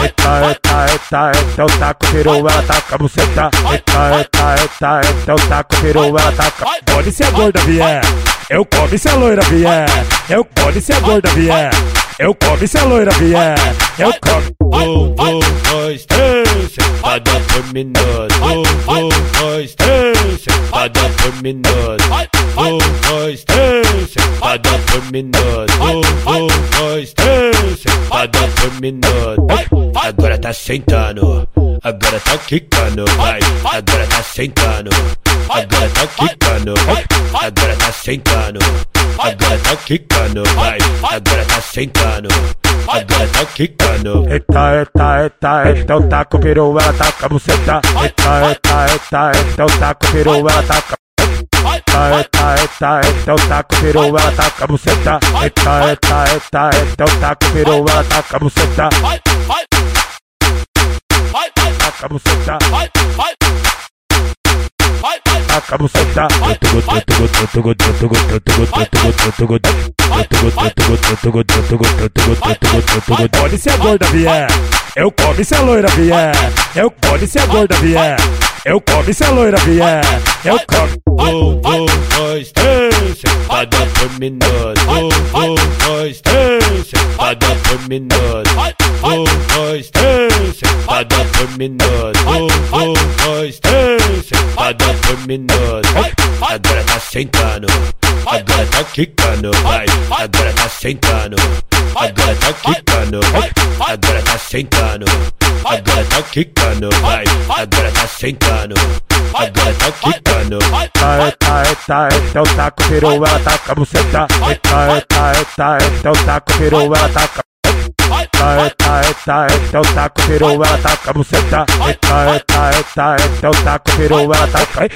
Eita, eita, eita, eita, o taco virou, ela taca a buceta. Eita, eita, eita, eita, o taco virou, ela taca. Pode se a gorda vier, eu come se a loira vier. Eu come se a gorda vier, eu come se a loira vier. Eu come. Um, dois, três, minuto. Um, dois, três, sentada minuto. Um, dois, três, sentada minuto. Um, dois, três, sentada minuto. Agora tá sentando, agora tá quicando, vai. Agora tá sentando, agora tá quicando, agora tá sentando, agora tá quicando, vai. Agora tá sentando, agora tá quicando. Eita, eita, eita, eita, o taco virou, ela taca a buceta. Eita, eita, eita, eita, o taco virou, ela taca. Eita, eita, eita, eita, o taco virou, ela taca a buceta. Eita, eita, eita, eita, o taco virou, ela taca a buceta. Taca a buceta. Taca a buceta. Pode se a gorda vier, eu come se a loira vier. Eu come se a gorda vier, eu come se a loira vier. Eu come. Um, dois, três, sentada por minuto. Um, dois, três, sentada por minuto. Um, dois, três, sentada por minuto. Um, dois, três, sentada por minuto. Agora tá sentando, agora tá quicando, vai. Agora tá sentando, agora tá quicando, agora tá sentando, agora tá quicando, vai. Agora tá sentando, tá quicando. Eita, eita, eita, eita, o taco virou, ela taca a buceta. Eita, eita, eita, eita, o taco virou, ela taca. Eita, eita, eita, eita, o taco virou, ela taca buceta. Eita, eita, eita, eita, o taco virou, ela taca.